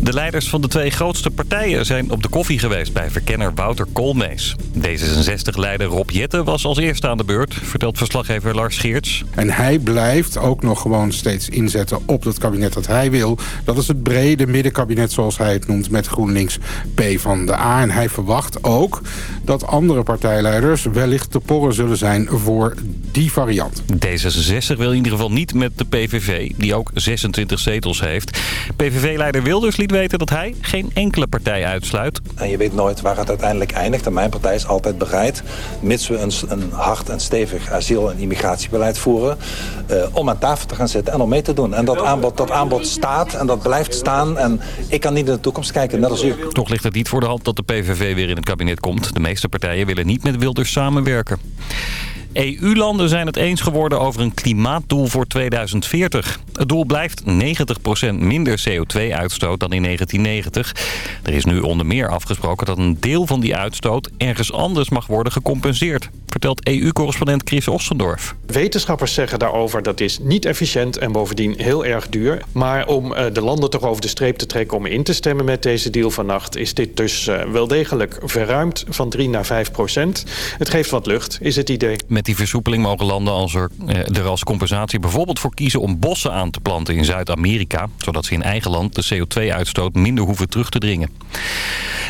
De leiders van de twee grootste partijen zijn op de koffie geweest bij verkenner Wouter Koolmees. D66-leider Rob Jetten was als eerste aan de beurt, vertelt verslaggever Lars Geerts. En hij blijft ook nog gewoon steeds inzetten op het kabinet dat hij wil. Dat is het brede middenkabinet zoals hij het noemt met GroenLinks P van de A. En hij verwacht ook dat andere partijleiders wellicht te porren zullen zijn voor die variant. D66 wil in ieder geval niet met de PVV, die ook 26 zetels heeft. PVV-leider Wilders liet weten dat hij geen enkele partij uitsluit. En je weet nooit waar het uiteindelijk eindigt. En mijn partij is altijd bereid, mits we een, een hard en stevig asiel- en immigratiebeleid voeren... Uh, om aan tafel te gaan zitten en om mee te doen. En dat aanbod, dat aanbod staat en dat blijft staan. En ik kan niet in de toekomst kijken, net als u. Toch ligt het niet voor de hand dat de PVV weer in het kabinet komt. De meeste partijen willen niet met Wilders samenwerken. EU-landen zijn het eens geworden over een klimaatdoel voor 2040. Het doel blijft 90% minder CO2-uitstoot dan in 1990. Er is nu onder meer afgesproken dat een deel van die uitstoot ergens anders mag worden gecompenseerd, vertelt EU-correspondent Chris Ossendorf. Wetenschappers zeggen daarover dat is niet efficiënt en bovendien heel erg duur. Maar om de landen toch over de streep te trekken om in te stemmen met deze deal vannacht... is dit dus wel degelijk verruimd van 3 naar 5 procent. Het geeft wat lucht, is het idee. Met die versoepeling mogen landen als er, er als compensatie bijvoorbeeld voor kiezen om bossen aan te planten in Zuid-Amerika. Zodat ze in eigen land de CO2-uitstoot minder hoeven terug te dringen.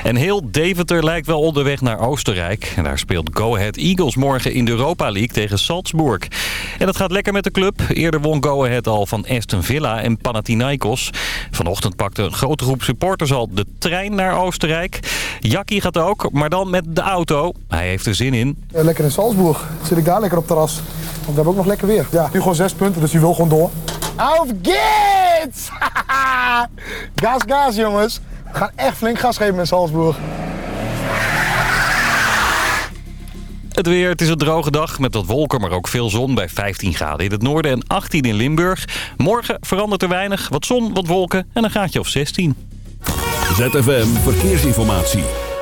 En heel Deventer lijkt wel onderweg naar Oostenrijk. En daar speelt Go Ahead Eagles morgen in de Europa League tegen Salzburg. En dat gaat lekker met de club. Eerder won Go Ahead al van Aston Villa en Panathinaikos. Vanochtend pakte een grote groep supporters al de trein naar Oostenrijk. Jakkie gaat ook, maar dan met de auto. Hij heeft er zin in. Ja, lekker in Salzburg. Zit ik daar lekker op terras. Want we hebben ook nog lekker weer. Ja, nu gewoon zes punten, dus die wil gewoon door. Auf geht's! gas, gas jongens. We gaan echt flink gas geven in Salzburg. Het weer, het is een droge dag met wat wolken, maar ook veel zon bij 15 graden in het noorden en 18 in Limburg. Morgen verandert er weinig, wat zon, wat wolken en een gaatje of 16. ZFM Verkeersinformatie.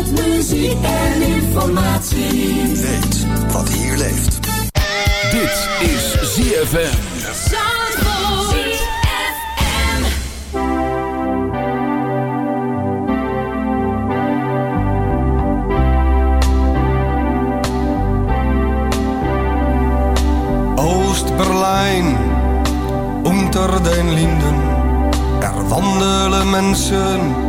met muziek en informatie. Weet wat hier leeft. Dit is ZFM. Oost-Berlijn, unter den Linden. Er wandelen mensen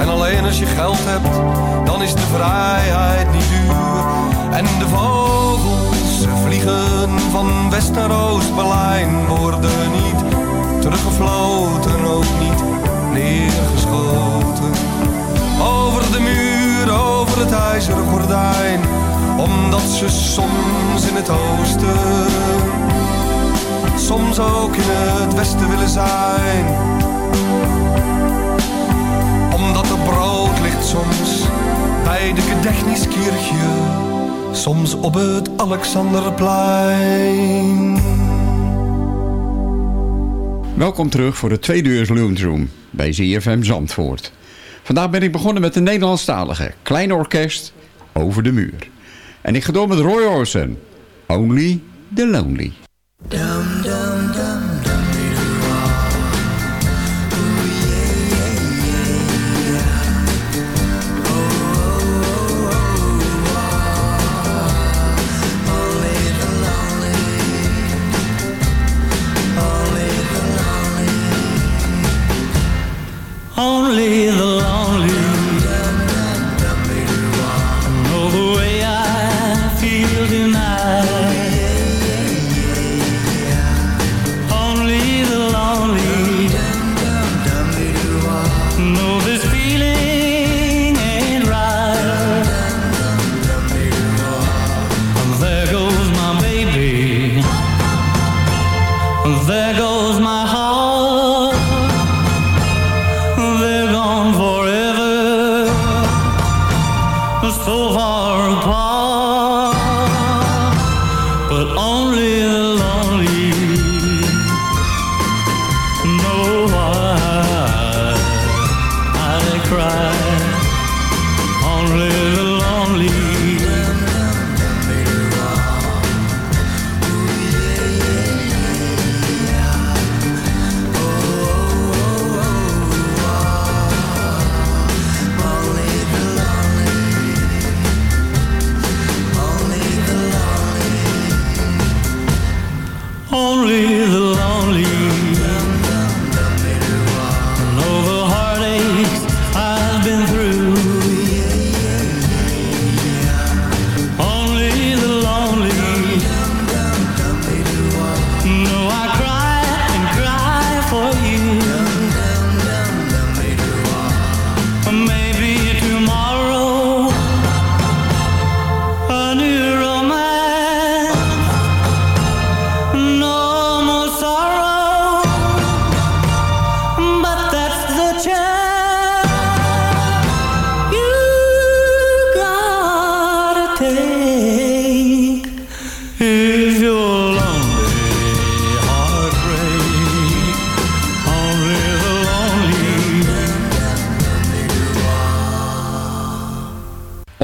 En alleen als je geld hebt, dan is de vrijheid niet duur. En de vogels vliegen van West naar Oost-Berlijn, worden niet teruggefloten, ook niet neergeschoten. Over de muur, over het ijzeren gordijn, omdat ze soms in het oosten, soms ook in het westen willen zijn. Omdat er brood ligt soms bij de Gedächtniskirche, soms op het Alexanderplein. Welkom terug voor de tweede uur Lunchroom bij ZFM Zandvoort. Vandaag ben ik begonnen met de Nederlandstalige Klein Orkest Over de Muur. En ik ga door met Roy Orbison, Only the Lonely.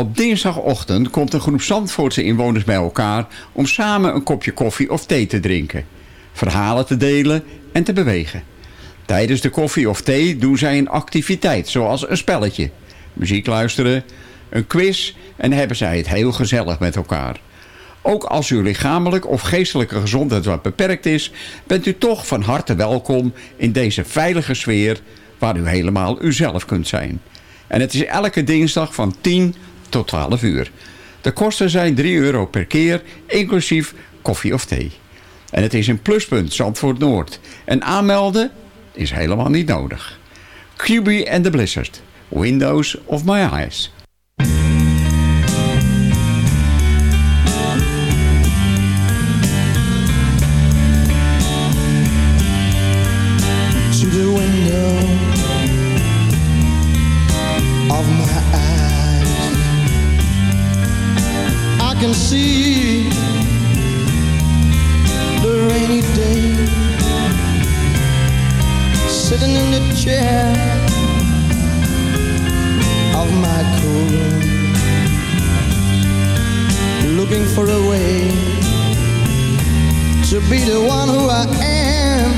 Op dinsdagochtend komt een groep Zandvoortse inwoners bij elkaar om samen een kopje koffie of thee te drinken, verhalen te delen en te bewegen. Tijdens de koffie of thee doen zij een activiteit zoals een spelletje, muziek luisteren, een quiz en hebben zij het heel gezellig met elkaar. Ook als uw lichamelijk of geestelijke gezondheid wat beperkt is, bent u toch van harte welkom in deze veilige sfeer waar u helemaal uzelf kunt zijn. En het is elke dinsdag van 10 tot 12 uur. De kosten zijn 3 euro per keer, inclusief koffie of thee. En het is een pluspunt Zandvoort Noord. En aanmelden is helemaal niet nodig. QB and the Blizzard. Windows of my eyes. Can see the rainy day. Sitting in the chair of my cool looking for a way to be the one who I am.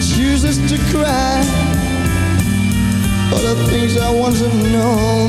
Chooses to cry for the things I once have known,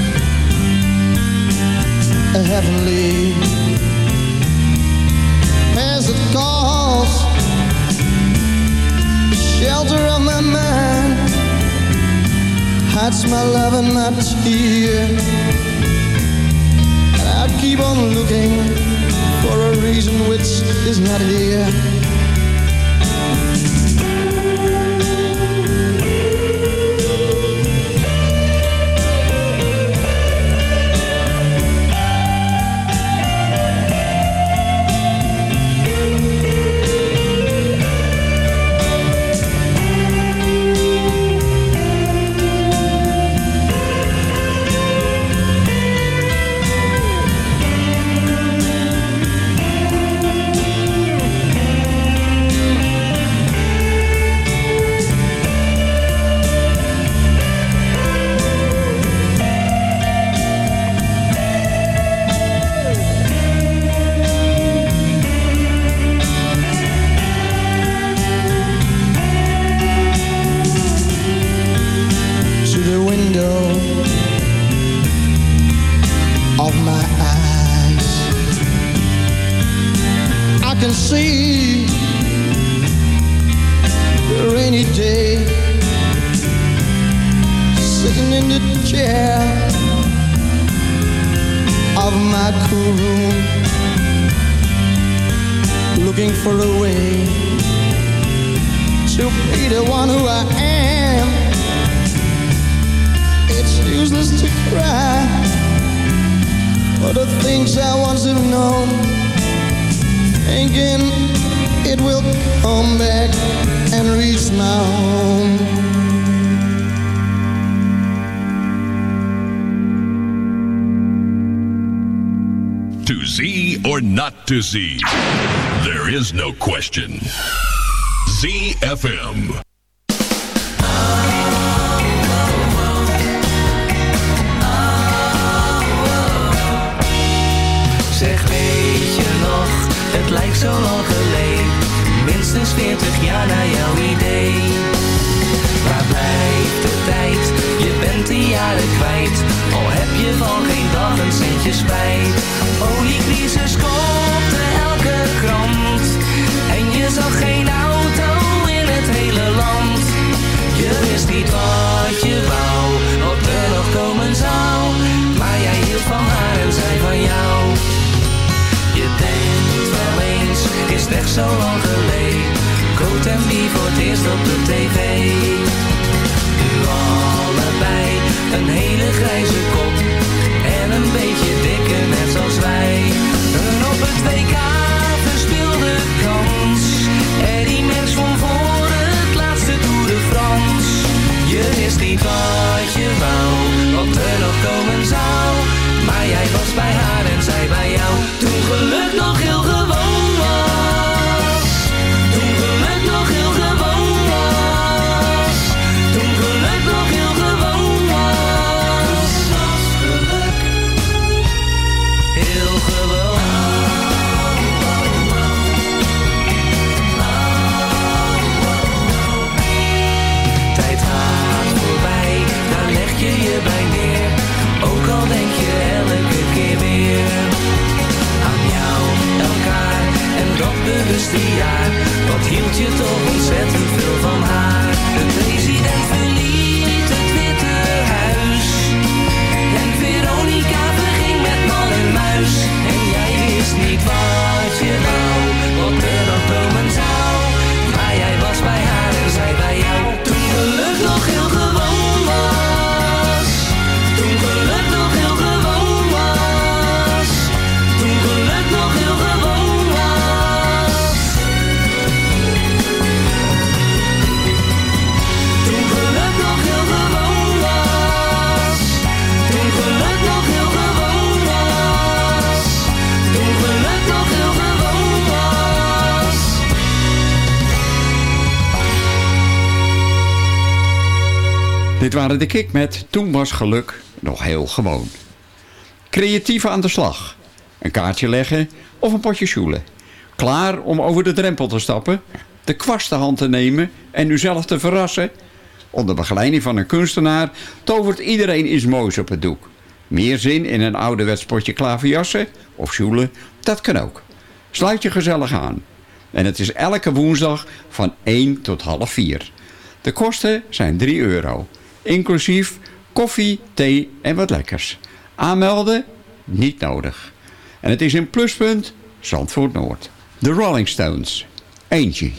heavenly. As it calls shelter of my mind. Hides my love and my tear. And I keep on looking for a reason which is not here to be the one who I am. It's useless to cry for the things I once have known. Thinking it will come back and reach my home. To Z or not to Z, is no question. ZFM. Zo lang geleden. Coat en wie voor het eerst op de tv Nu allebei, een hele grijze de Kick met Toen was geluk nog heel gewoon. Creatief aan de slag. Een kaartje leggen of een potje sjoelen. Klaar om over de drempel te stappen, de kwast de hand te nemen en uzelf te verrassen. Onder begeleiding van een kunstenaar tovert iedereen iets moois op het doek. Meer zin in een ouderwets potje klaverjassen of sjoelen, dat kan ook. Sluit je gezellig aan. En het is elke woensdag van 1 tot half 4. De kosten zijn 3 euro. Inclusief koffie, thee en wat lekkers. Aanmelden? Niet nodig. En het is in pluspunt Zandvoort Noord. De Rolling Stones. Angie,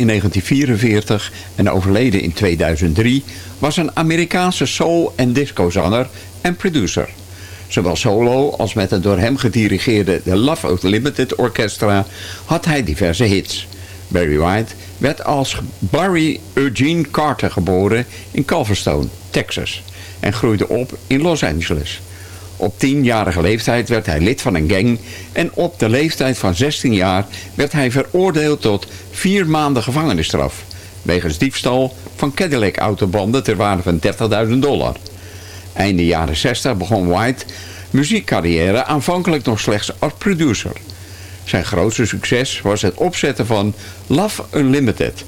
in 1944 en overleden in 2003... was een Amerikaanse soul- en discozanger en producer. Zowel solo als met het door hem gedirigeerde The Love Limited Orchestra... had hij diverse hits. Barry White werd als Barry Eugene Carter geboren in Culverstone, Texas... en groeide op in Los Angeles... Op tienjarige leeftijd werd hij lid van een gang en op de leeftijd van 16 jaar werd hij veroordeeld tot vier maanden gevangenisstraf. Wegens diefstal van Cadillac-autobanden ter waarde van 30.000 dollar. Einde jaren 60 begon White muziekcarrière aanvankelijk nog slechts als producer. Zijn grootste succes was het opzetten van Love Unlimited.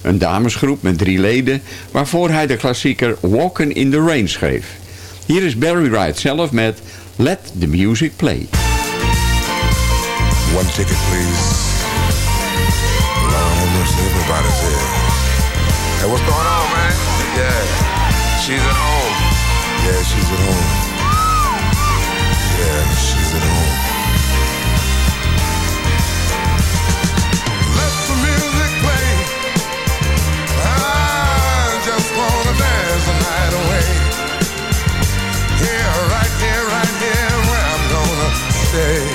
Een damesgroep met drie leden waarvoor hij de klassieker Walkin' in the Rain schreef. Hier is Barry Wright zelf met Let the Music Play. One ticket please. Long have mercy, everybody's here. Hey, what's going on, man? Yeah, she's at home. Yeah, she's at home. Yeah, she's at home. say.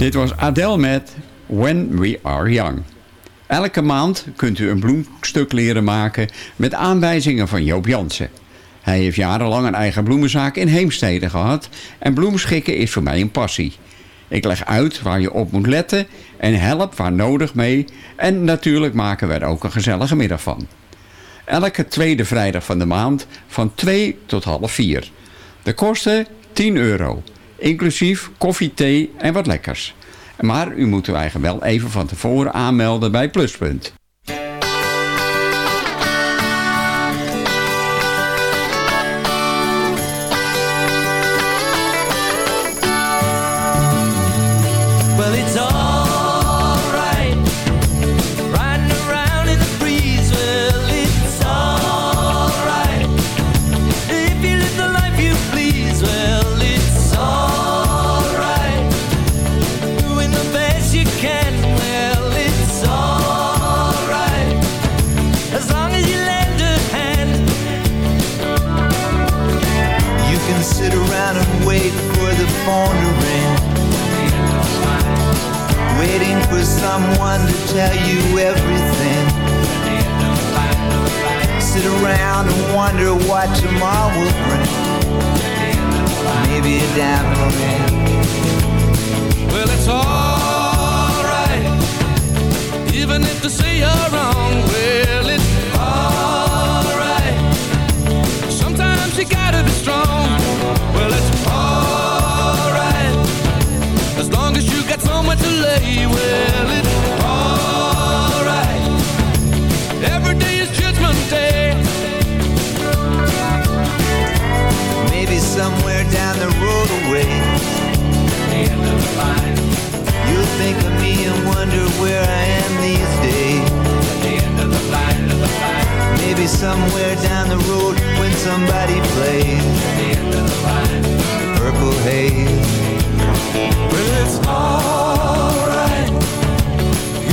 Dit was Adele met When We Are Young. Elke maand kunt u een bloemstuk leren maken met aanwijzingen van Joop Jansen. Hij heeft jarenlang een eigen bloemenzaak in Heemstede gehad en bloemschikken is voor mij een passie. Ik leg uit waar je op moet letten en help waar nodig mee en natuurlijk maken we er ook een gezellige middag van. Elke tweede vrijdag van de maand van 2 tot half 4. De kosten 10 euro. Inclusief koffie, thee en wat lekkers. Maar u moet u eigen wel even van tevoren aanmelden bij Pluspunt. Wonder what tomorrow will bring. Maybe a diamond ring. Well, it's alright, even if they say you're wrong. Well, it's alright. Sometimes you gotta be strong. Well, it's alright, as long as you got somewhere to lay. Well, it's alright. Every day is Judgment Day. Somewhere down the road away. The end of the line. You'll think of me and wonder where I am these days. At the end of the line, Maybe somewhere down the road when somebody plays Purple Haze. Well, it's alright,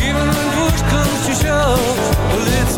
even when push comes to shove. Well, it's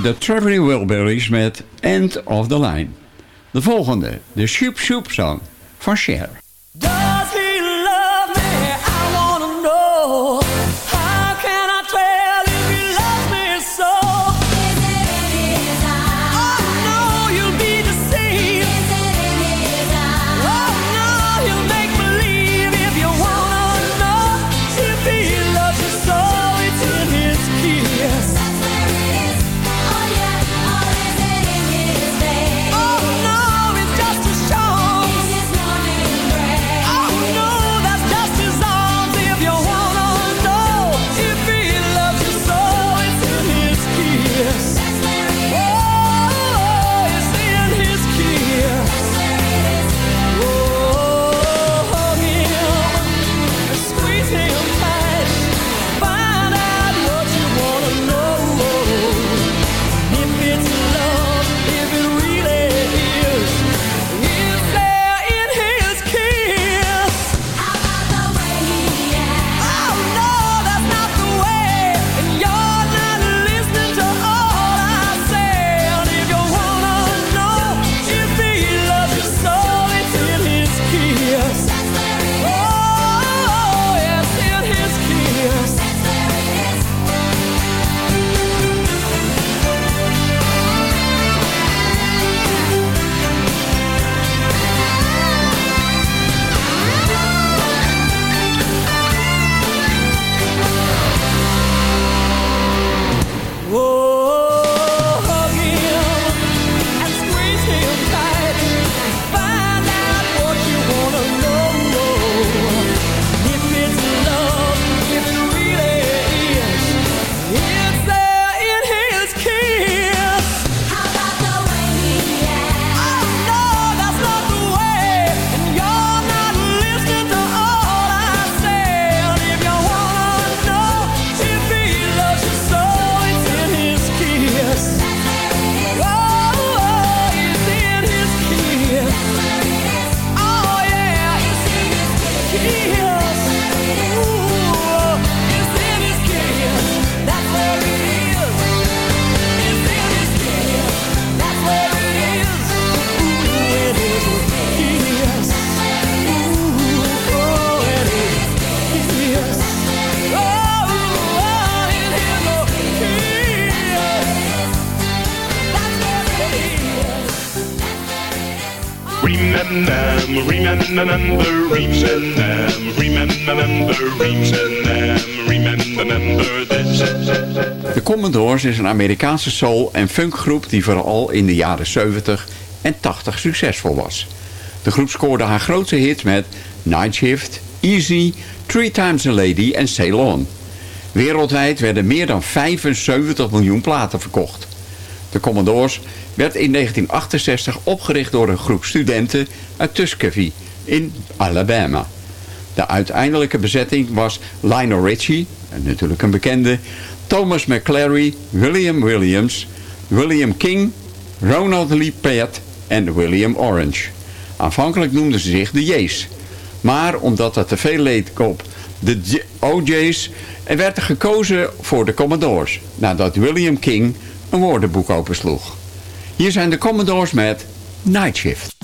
de Traveling Wilburys met End of the Line. De volgende, de Shoop Shoop Song van Cher. Commodores is een Amerikaanse soul- en funkgroep die vooral in de jaren 70 en 80 succesvol was. De groep scoorde haar grootste hits met Night Shift, Easy, Three Times a Lady en Sail On. Wereldwijd werden meer dan 75 miljoen platen verkocht. De Commodores werd in 1968 opgericht door een groep studenten uit Tuskegee in Alabama. De uiteindelijke bezetting was Lionel Richie, natuurlijk een bekende, Thomas McClary, William Williams, William King, Ronald Lee Peart en William Orange. Aanvankelijk noemden ze zich de J's. Maar omdat dat te veel leed op de OJ's, er werd er gekozen voor de Commodores, nadat William King een woordenboek opensloeg. Hier zijn de Commodores met Night Shift.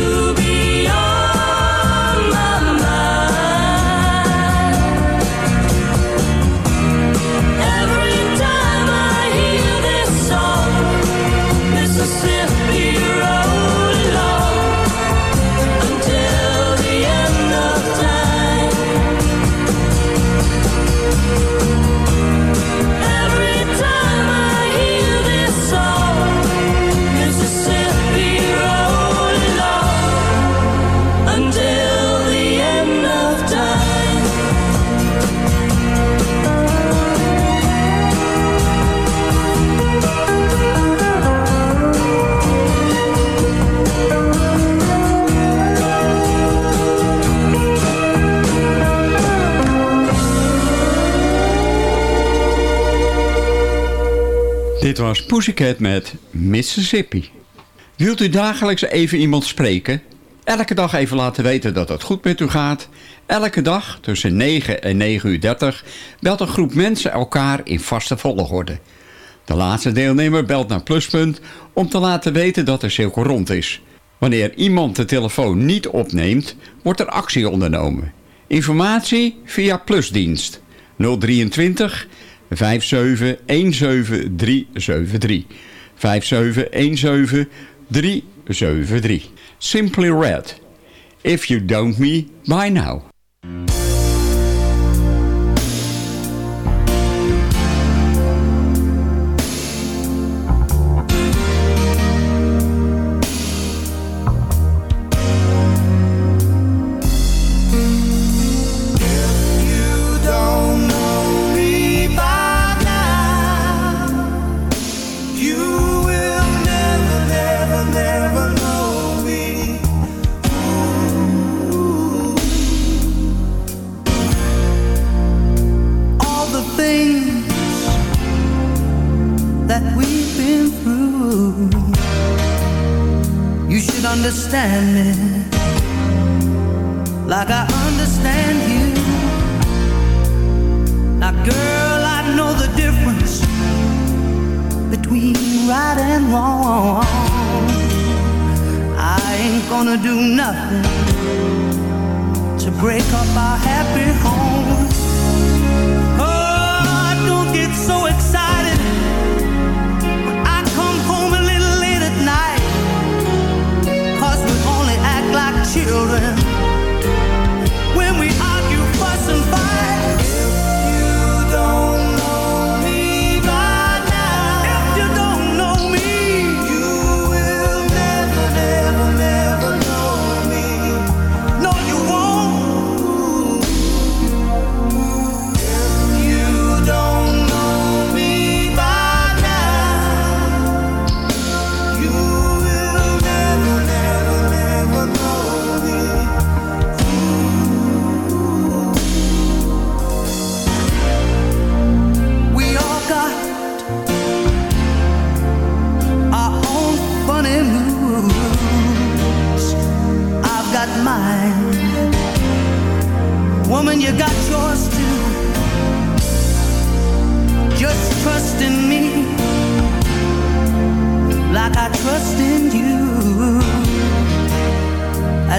you. Dit was Pussycat met Mississippi. Wilt u dagelijks even iemand spreken? Elke dag even laten weten dat het goed met u gaat? Elke dag tussen 9 en 9 uur 30 belt een groep mensen elkaar in vaste volgorde. De laatste deelnemer belt naar Pluspunt om te laten weten dat de cirkel rond is. Wanneer iemand de telefoon niet opneemt, wordt er actie ondernomen. Informatie via Plusdienst 023 57 373. 57 373. Simply Red. If you don't me by now.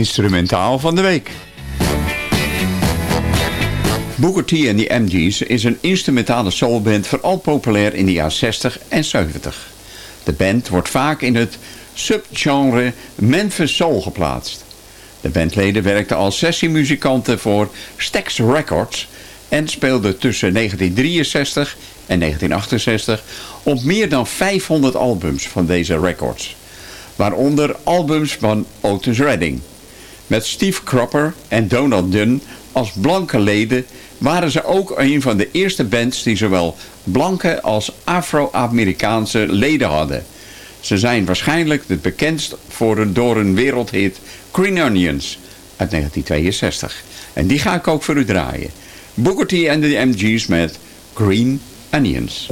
instrumentaal van de week. Booker T en de MG's is een instrumentale soulband vooral populair in de jaren 60 en 70. De band wordt vaak in het subgenre Memphis Soul geplaatst. De bandleden werkten als sessiemuzikanten voor Stax Records en speelden tussen 1963 en 1968 op meer dan 500 albums van deze records. Waaronder albums van Otis Redding. Met Steve Cropper en Donald Dunn als blanke leden waren ze ook een van de eerste bands die zowel blanke als Afro-Amerikaanse leden hadden. Ze zijn waarschijnlijk het bekendst voor een, door een wereldhit Green Onions uit 1962. En die ga ik ook voor u draaien. Booker T en de MG's met Green Onions.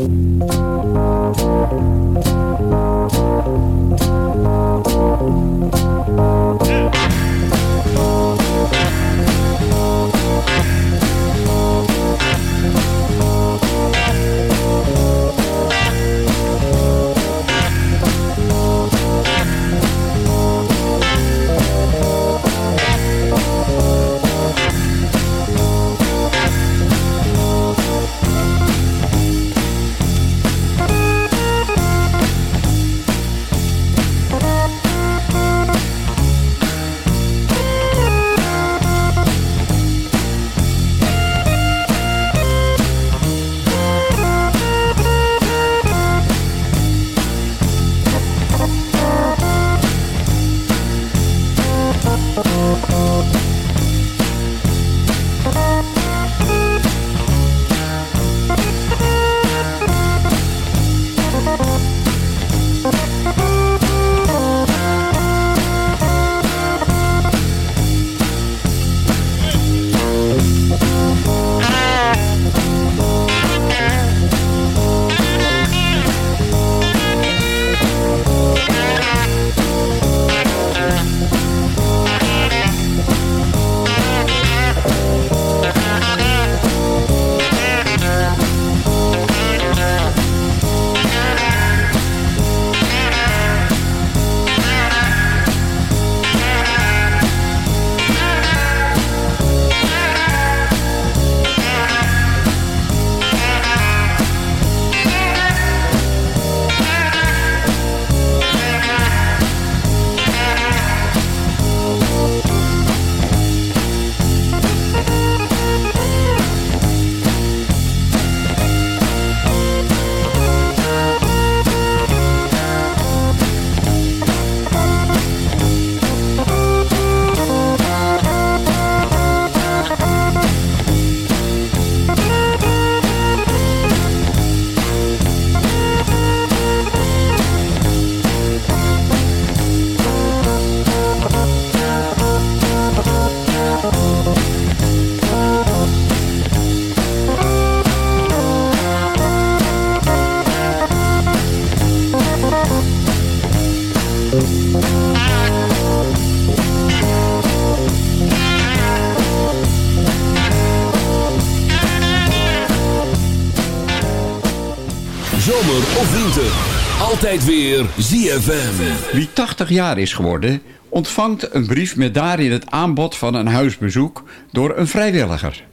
Altijd weer ZFM. Wie 80 jaar is geworden, ontvangt een brief met daarin het aanbod van een huisbezoek door een vrijwilliger.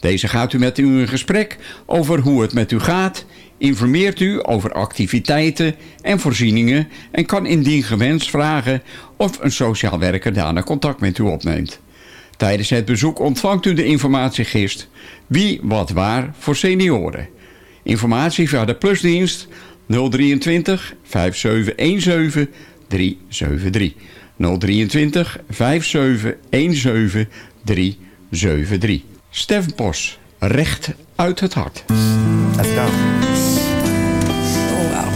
Deze gaat u met u in gesprek over hoe het met u gaat, informeert u over activiteiten en voorzieningen en kan indien gewenst vragen of een sociaal werker daarna contact met u opneemt. Tijdens het bezoek ontvangt u de informatiegist Wie wat waar voor senioren. Informatie via de plusdienst 023 5717 373. 023 5717 373. Stef Bos, recht uit het hart. Let's go. Oh.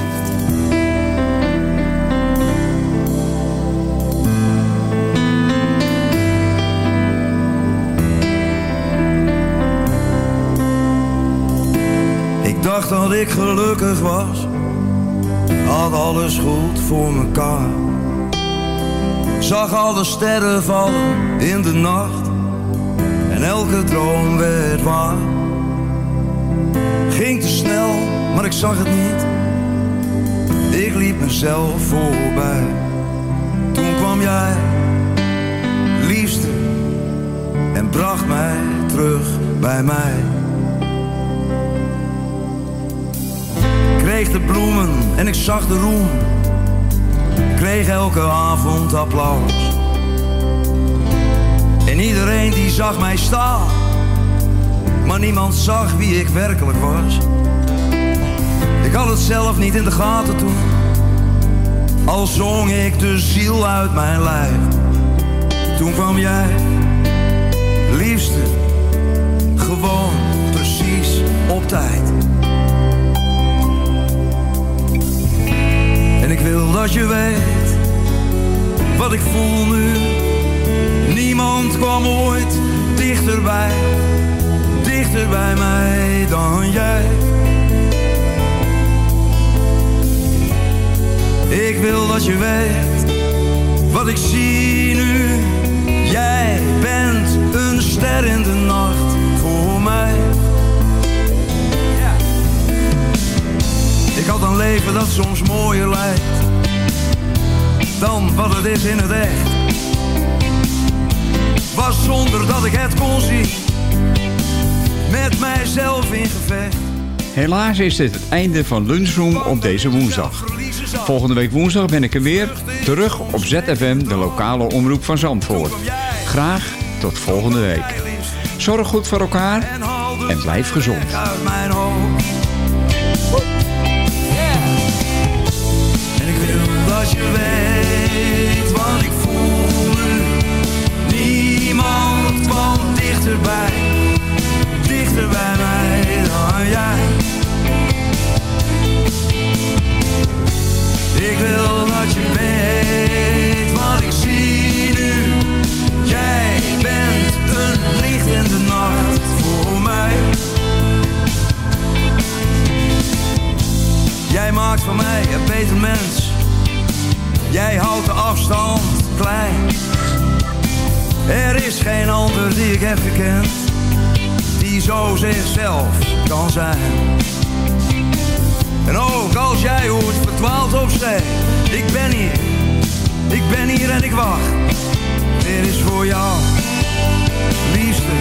Ik dacht dat ik gelukkig was, had alles goed voor mekaar. Zag alle sterren vallen in de nacht en elke droom werd waar. Ging te snel, maar ik zag het niet. Ik liep mezelf voorbij. Toen kwam jij, liefste, en bracht mij terug bij mij. Kreeg de bloemen en ik zag de roem. Kreeg elke avond applaus. En iedereen die zag mij staan. Maar niemand zag wie ik werkelijk was. Ik had het zelf niet in de gaten toen. Al zong ik de ziel uit mijn lijf. Toen kwam jij, liefste, gewoon precies op tijd. Wil dat je weet wat ik voel nu. Niemand kwam ooit dichterbij, dichter bij mij dan jij. Ik wil dat je weet wat ik zie nu. Jij bent een ster in de nacht Ik had een leven dat soms mooier lijkt dan wat het is in het echt. Was zonder dat ik het kon zien, met mijzelf in gevecht. Helaas is dit het einde van Lunchroom op deze woensdag. Volgende week woensdag ben ik er weer, terug op ZFM, de lokale omroep van Zandvoort. Graag tot volgende week. Zorg goed voor elkaar en blijf gezond. Dat je weet wat ik voel nu. Niemand kwam dichterbij, dichter bij mij dan jij. Ik wil dat je weet wat ik zie nu. Jij bent een licht in de nacht voor mij. Jij maakt van mij een beter mens. Jij houdt de afstand klein. Er is geen ander die ik heb gekend. Die zo zichzelf kan zijn. En ook als jij hoort verdwaald zee. Ik ben hier. Ik ben hier en ik wacht. Dit is voor jou. Liefste.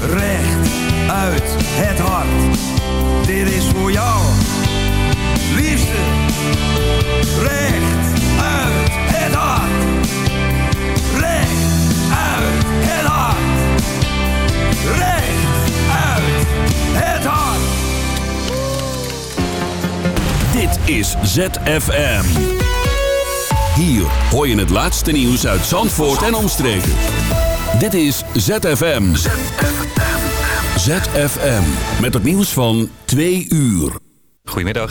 Recht uit het hart. Dit is voor jou. Liefste. Recht uit het hart. Recht uit het hart. Recht uit het hart. Dit is ZFM. Hier hoor je het laatste nieuws uit Zandvoort en omstreken. Dit is ZFM. ZFM. Met het nieuws van 2 uur. Goedemiddag,